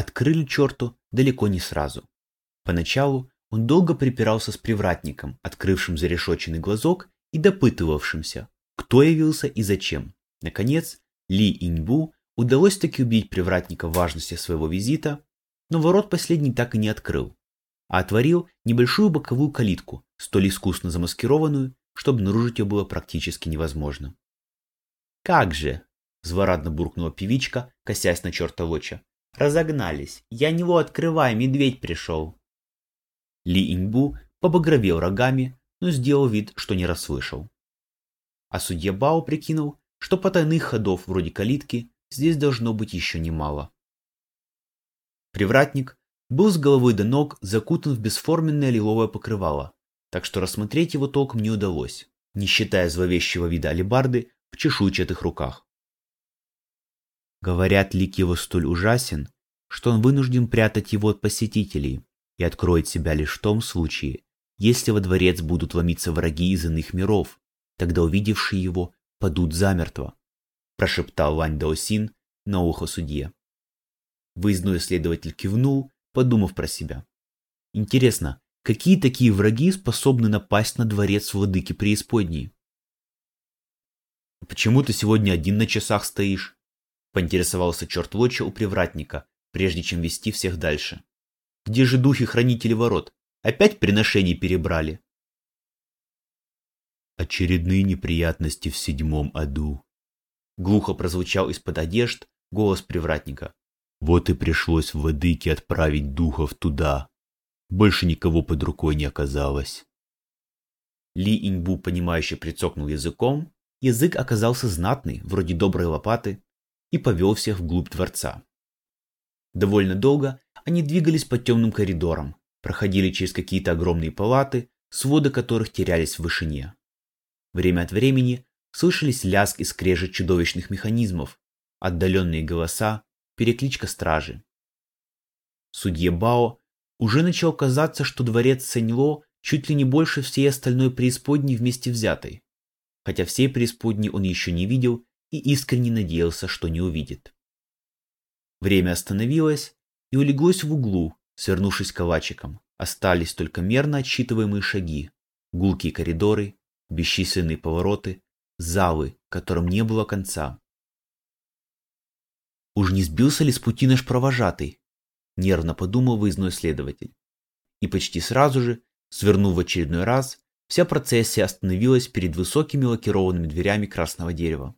открыли черту далеко не сразу. Поначалу он долго припирался с привратником, открывшим зарешоченный глазок и допытывавшимся, кто явился и зачем. Наконец, Ли Иньбу удалось таки убедить привратника в важности своего визита, но ворот последний так и не открыл, а отворил небольшую боковую калитку, столь искусно замаскированную, что обнаружить ее было практически невозможно. «Как же!» – злорадно буркнула певичка, косясь на черта Лоча. «Разогнались! Я него открываю, медведь пришел!» Ли Иньбу побагровел рогами, но сделал вид, что не расслышал. А судья Бао прикинул, что потайных ходов вроде калитки здесь должно быть еще немало. Привратник был с головой до ног закутан в бесформенное лиловое покрывало, так что рассмотреть его толком не удалось, не считая зловещего вида алебарды в чешуйчатых руках. Говорят, лик его столь ужасен, что он вынужден прятать его от посетителей и откроет себя лишь в том случае, если во дворец будут ломиться враги из иных миров, тогда увидевшие его падут замертво, прошептал Вань Даосин на ухо судье. Выездной следователь кивнул, подумав про себя. Интересно, какие такие враги способны напасть на дворец владыки преисподней? «Почему ты сегодня один на часах стоишь?» — поинтересовался черт Лоча у привратника, прежде чем вести всех дальше. «Где же духи-хранители ворот? Опять приношений перебрали?» Очередные неприятности в седьмом аду. Глухо прозвучал из-под одежд голос привратника. Вот и пришлось в Владыке отправить духов туда. Больше никого под рукой не оказалось. Ли Иньбу, понимающе прицокнул языком. Язык оказался знатный, вроде доброй лопаты, и повел всех вглубь дворца. Довольно долго они двигались по темным коридорам, проходили через какие-то огромные палаты, своды которых терялись в вышине. Время от времени слышались лязг и скрежет чудовищных механизмов, отдаленные голоса, перекличка стражи. Судье Бао уже начал казаться, что дворец Сэньло чуть ли не больше всей остальной преисподней вместе взятой, хотя всей преисподней он еще не видел и искренне надеялся, что не увидит. Время остановилось и улеглось в углу, свернувшись калачиком. Остались только мерно отсчитываемые шаги, гулкие коридоры бесчисленные повороты, залы, которым не было конца. Уж не сбился ли с пути наш провожатый? Нервно подумал выездной следователь. И почти сразу же, свернув в очередной раз, вся процессия остановилась перед высокими лакированными дверями красного дерева.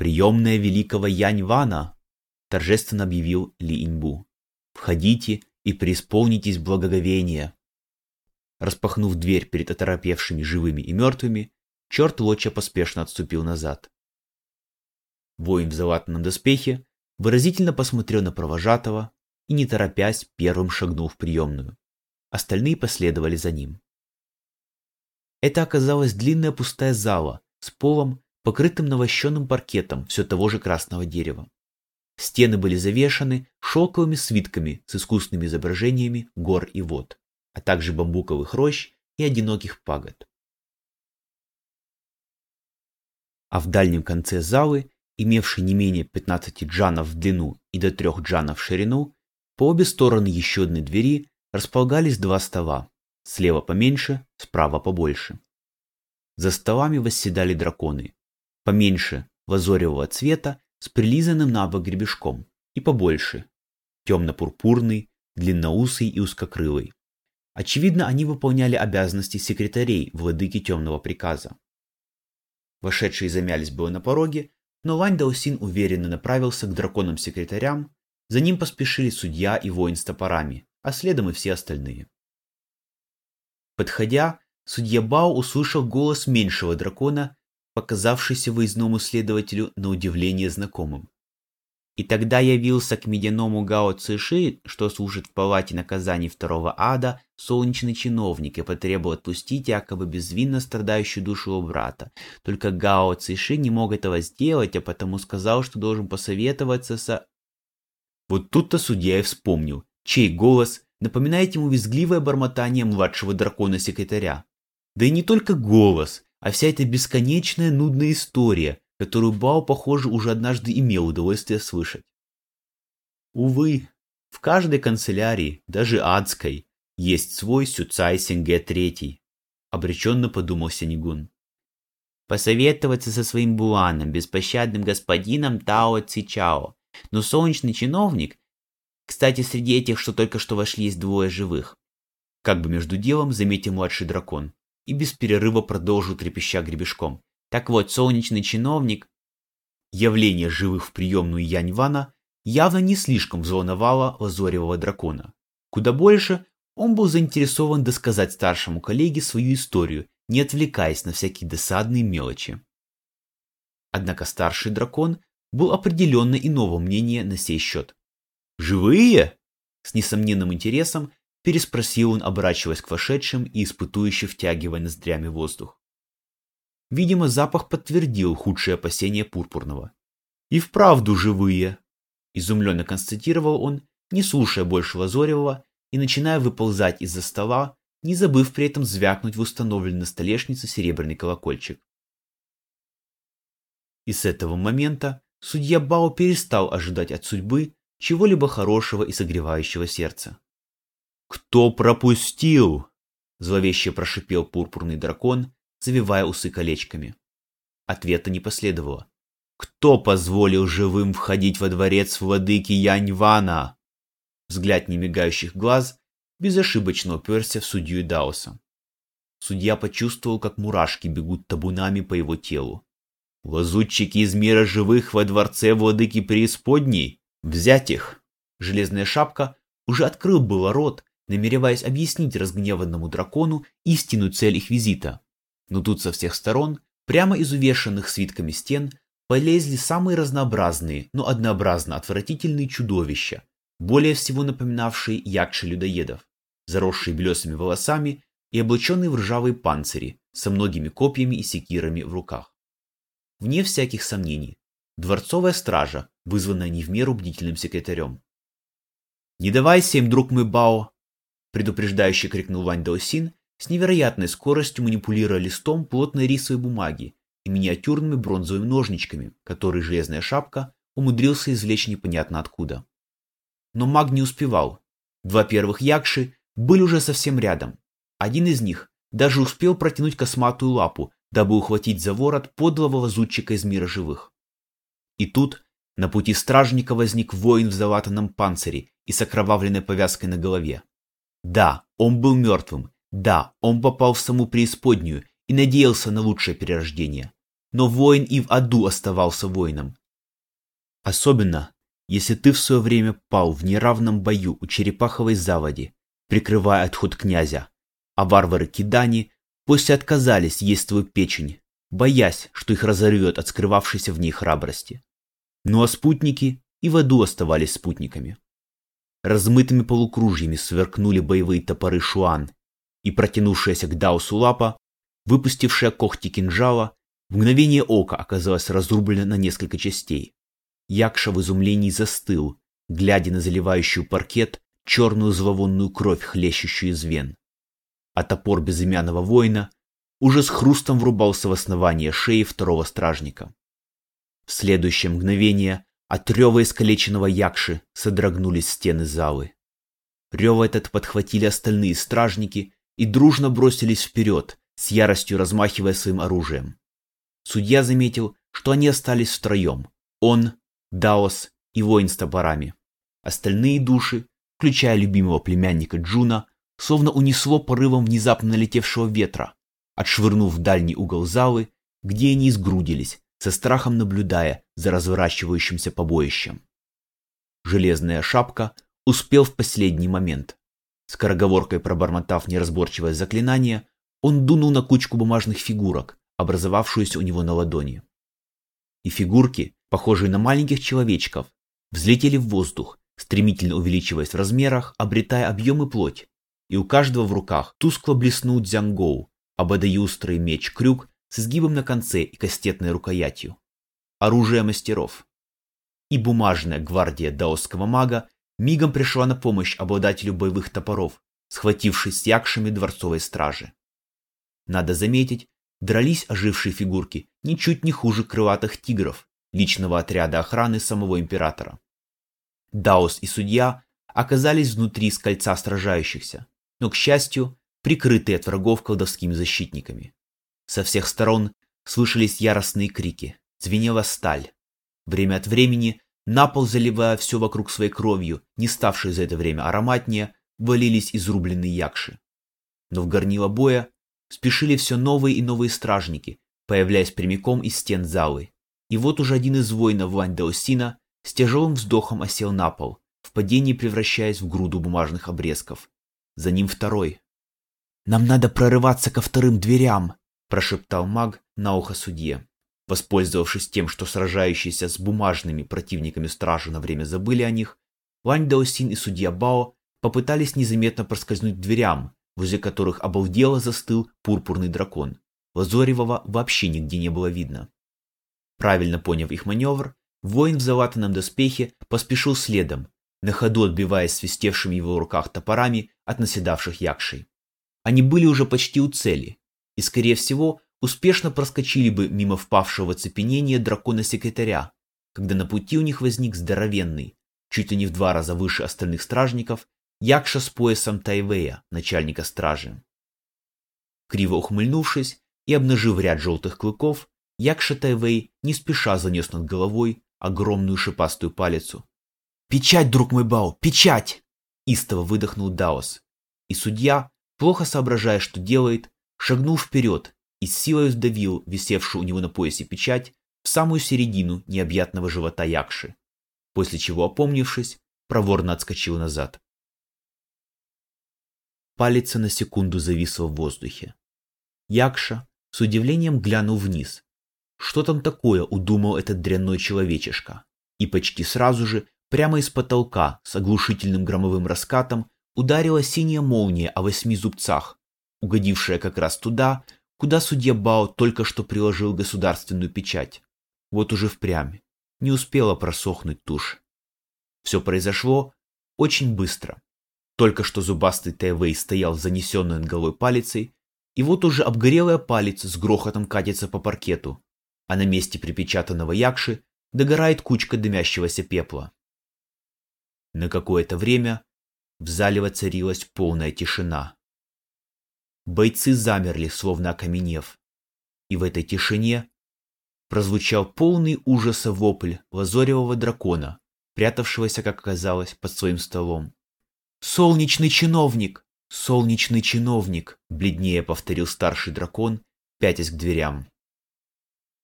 «Приемная великого Янь-Вана!» – торжественно объявил Ли Иньбу. «Входите и преисполнитесь благоговения!» Распахнув дверь перед оторопевшими живыми и мертвыми, черт Лоча поспешно отступил назад. Воин в залатанном доспехе выразительно посмотрел на провожатого и, не торопясь, первым шагнул в приемную. Остальные последовали за ним. Это оказалась длинная пустая зала с полом, покрытым навощенным паркетом все того же красного дерева. Стены были завешаны шелковыми свитками с искусными изображениями гор и вод а также бамбуковых рощ и одиноких пагод. А в дальнем конце залы, имевшей не менее 15 джанов в длину и до 3 джанов в ширину, по обе стороны еще одной двери располагались два стола, слева поменьше, справа побольше. За столами восседали драконы, поменьше лазоревого цвета с прилизанным на бок гребешком и побольше, темно-пурпурный, длинноусый и узкокрылый. Очевидно, они выполняли обязанности секретарей владыки темного приказа. Вошедшие замялись было на пороге, но Лань Даосин уверенно направился к драконам-секретарям, за ним поспешили судья и воин с топорами, а следом и все остальные. Подходя, судья Бао услышал голос меньшего дракона, показавшийся выездному следователю на удивление знакомым. И тогда явился к медяному Гао Циши, что служит в палате наказаний второго ада, солнечный чиновник и потребовал отпустить якобы безвинно страдающую душу у брата. Только Гао Циши не мог этого сделать, а потому сказал, что должен посоветоваться со... Вот тут-то судья и вспомнил, чей голос напоминает ему визгливое бормотание младшего дракона-секретаря. Да и не только голос, а вся эта бесконечная нудная история, которую Бао, похоже, уже однажды имел удовольствие слышать. Увы, в каждой канцелярии, даже адской, есть свой Сюцай Сенге Третий, обреченно подумал Сенегун. Посоветоваться со своим буаном, беспощадным господином Тао Цичао. Но солнечный чиновник... Кстати, среди этих, что только что вошли, есть двое живых. Как бы между делом заметил младший дракон и без перерыва продолжил трепеща гребешком. Так вот, солнечный чиновник... Явление живых в приемную Янь-Вана явно не слишком взволновало лазоревого дракона. Куда больше он был заинтересован досказать старшему коллеге свою историю, не отвлекаясь на всякие досадные мелочи. Однако старший дракон был определенно иного мнения на сей счет. «Живые?» С несомненным интересом переспросил он, оборачиваясь к вошедшим и испытующе втягивая ноздрями воздух. Видимо, запах подтвердил худшие опасения Пурпурного. «И вправду живые!» Изумленно констатировал он, не слушая больше Лазорева и начиная выползать из-за стола, не забыв при этом звякнуть в установленный на столешнице серебряный колокольчик. И с этого момента судья Бао перестал ожидать от судьбы чего-либо хорошего и согревающего сердца. «Кто пропустил?» – зловеще прошипел пурпурный дракон, завивая усы колечками. Ответа не последовало. «Кто позволил живым входить во дворец владыки Янь-Вана?» Взгляд немигающих глаз безошибочно уперся в судью Даоса. Судья почувствовал, как мурашки бегут табунами по его телу. «Лазутчики из мира живых во дворце владыки преисподней? Взять их!» Железная шапка уже открыл было рот, намереваясь объяснить разгневанному дракону истинную цель их визита. Но тут со всех сторон, прямо из увешанных свитками стен, полезли самые разнообразные, но однообразно отвратительные чудовища, более всего напоминавшие якши-людоедов, заросшие белесыми волосами и облаченные в ржавые панцири со многими копьями и секирами в руках. Вне всяких сомнений, дворцовая стража, вызванная не в меру бдительным секретарем. «Не давайся им, друг мой Бао!» Предупреждающе крикнул Вань Даосин, с невероятной скоростью манипулируя листом плотной рисовой бумаги и миниатюрными бронзовыми ножничками, которые железная шапка умудрился извлечь непонятно откуда. Но маг не успевал. Два первых якши были уже совсем рядом. Один из них даже успел протянуть косматую лапу, дабы ухватить за ворот подлого лазутчика из мира живых. И тут на пути стражника возник воин в залатанном панцире и с окровавленной повязкой на голове. Да, он был мертвым. Да, он попал в саму преисподнюю и надеялся на лучшее перерождение. Но воин и в аду оставался воином. Особенно, если ты в свое время пал в неравном бою у черепаховой заводи, прикрывая отход князя, а варвары Кидани после отказались есть твою печень, боясь, что их разорвет от скрывавшейся в ней храбрости. Ну а спутники и в аду оставались спутниками. Размытыми полукружьями сверкнули боевые топоры Шуан, и протянувшаяся к Даусу лапа, выпустившая когти кинжала, в мгновение ока оказалась разрублена на несколько частей. Якша в изумлении застыл, глядя на заливающую паркет черную зловонную кровь, хлещущую из вен. А топор безымянного воина уже с хрустом врубался в основание шеи второго стражника. В следующее мгновение от рева искалеченного якши содрогнулись стены залы. Рева этот подхватили остальные стражники и дружно бросились вперед, с яростью размахивая своим оружием. Судья заметил, что они остались втроем. Он, Даос и воин с топорами. Остальные души, включая любимого племянника Джуна, словно унесло порывом внезапно налетевшего ветра, отшвырнув в дальний угол залы, где они сгрудились, со страхом наблюдая за разворачивающимся побоищем. Железная шапка успел в последний момент. Скороговоркой пробормотав неразборчивое заклинание, он дунул на кучку бумажных фигурок, образовавшуюся у него на ладони. И фигурки, похожие на маленьких человечков, взлетели в воздух, стремительно увеличиваясь в размерах, обретая объем и плоть, и у каждого в руках тускло блеснул дзянгоу, ободаюстрый меч-крюк с изгибом на конце и кастетной рукоятью. Оружие мастеров. И бумажная гвардия даосского мага мигом пришла на помощь обладателю боевых топоров, схватившись с якшами дворцовой стражи. Надо заметить, дрались ожившие фигурки ничуть не хуже крылатых тигров, личного отряда охраны самого императора. Даос и судья оказались внутри с кольца сражающихся, но, к счастью, прикрытые от врагов колдовскими защитниками. Со всех сторон слышались яростные крики, звенела сталь. Время от времени, на пол заливая все вокруг своей кровью, не ставшей за это время ароматнее, валились изрубленные якши. Но в горнило боя спешили все новые и новые стражники, появляясь прямиком из стен залы. И вот уже один из воинов Вань Даосина с тяжелым вздохом осел на пол, в падении превращаясь в груду бумажных обрезков. За ним второй. «Нам надо прорываться ко вторым дверям», – прошептал маг на ухо судье. Воспользовавшись тем, что сражающиеся с бумажными противниками стражи на время забыли о них, Вань Даосин и судья Бао попытались незаметно проскользнуть к дверям, возле которых обалдело застыл пурпурный дракон. Лазоревого вообще нигде не было видно. Правильно поняв их маневр, воин в залатанном доспехе поспешил следом, на ходу отбиваясь свистевшими в его руках топорами от наседавших якшей. Они были уже почти у цели, и, скорее всего, успешно проскочили бы мимо впавшего в оцепенение дракона-секретаря, когда на пути у них возник здоровенный, чуть ли не в два раза выше остальных стражников, Якша с поясом Тайвея, начальника стражи. Криво ухмыльнувшись и обнажив ряд желтых клыков, Якша Тайвей не спеша занес над головой огромную шипастую палицу. «Печать, друг мой Бао, печать!» Истово выдохнул Даос. И судья, плохо соображая, что делает, шагнул вперед и с силой вдавил висевшую у него на поясе печать в самую середину необъятного живота Якши, после чего, опомнившись, проворно отскочил назад. Палец на секунду зависла в воздухе. Якша с удивлением глянул вниз. Что там такое, удумал этот дрянной человечишка. И почти сразу же, прямо из потолка, с оглушительным громовым раскатом, ударила синяя молния о восьми зубцах, угодившая как раз туда, куда судья Бао только что приложил государственную печать. Вот уже впрямь. Не успела просохнуть тушь. Все произошло очень быстро. Только что зубастый Тэвэй стоял занесенный над головой палицей, и вот уже обгорелая палец с грохотом катится по паркету, а на месте припечатанного якши догорает кучка дымящегося пепла. На какое-то время в зале воцарилась полная тишина. Бойцы замерли, словно окаменев, и в этой тишине прозвучал полный ужаса вопль лазоревого дракона, прятавшегося, как оказалось, под своим столом. «Солнечный чиновник! Солнечный чиновник!» — бледнее повторил старший дракон, пятясь к дверям.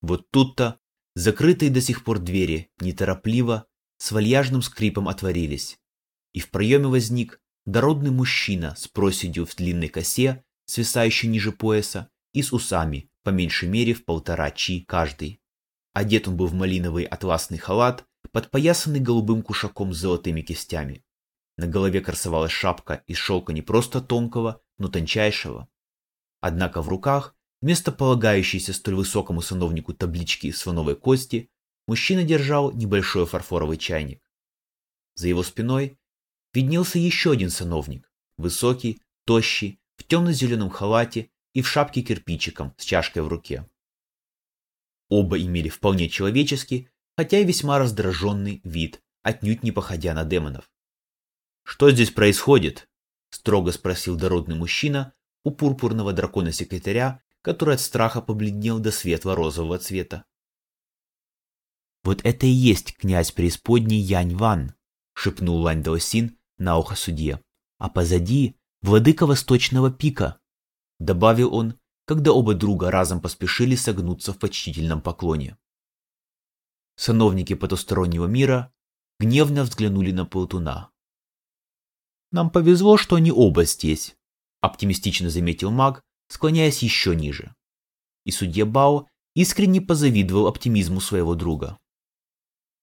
Вот тут-то закрытые до сих пор двери неторопливо, с вальяжным скрипом отворились, и в проеме возник дородный мужчина с проседью в длинной косе, свисающей ниже пояса, и с усами, по меньшей мере в полтора чи каждый. Одет он был в малиновый атласный халат, подпоясанный голубым кушаком с золотыми кистями. На голове красовалась шапка из шелка не просто тонкого, но тончайшего. Однако в руках, вместо полагающейся столь высокому сановнику таблички из слоновой кости, мужчина держал небольшой фарфоровый чайник. За его спиной виднелся еще один сановник, высокий, тощий, темно-зеленом халате и в шапке кирпичиком с чашкой в руке. Оба имели вполне человеческий, хотя и весьма раздраженный вид, отнюдь не походя на демонов. «Что здесь происходит?» — строго спросил дородный мужчина у пурпурного дракона-секретаря, который от страха побледнел до светло-розового цвета. «Вот это и есть князь преисподней Янь Ван», — шепнул Лань Даосин на ухо судье. «А позади владыка Восточного пика», — добавил он, когда оба друга разом поспешили согнуться в почтительном поклоне. Сановники потустороннего мира гневно взглянули на Полтуна. Нам повезло, что они оба здесь, оптимистично заметил маг, склоняясь еще ниже. И судья Бао искренне позавидовал оптимизму своего друга.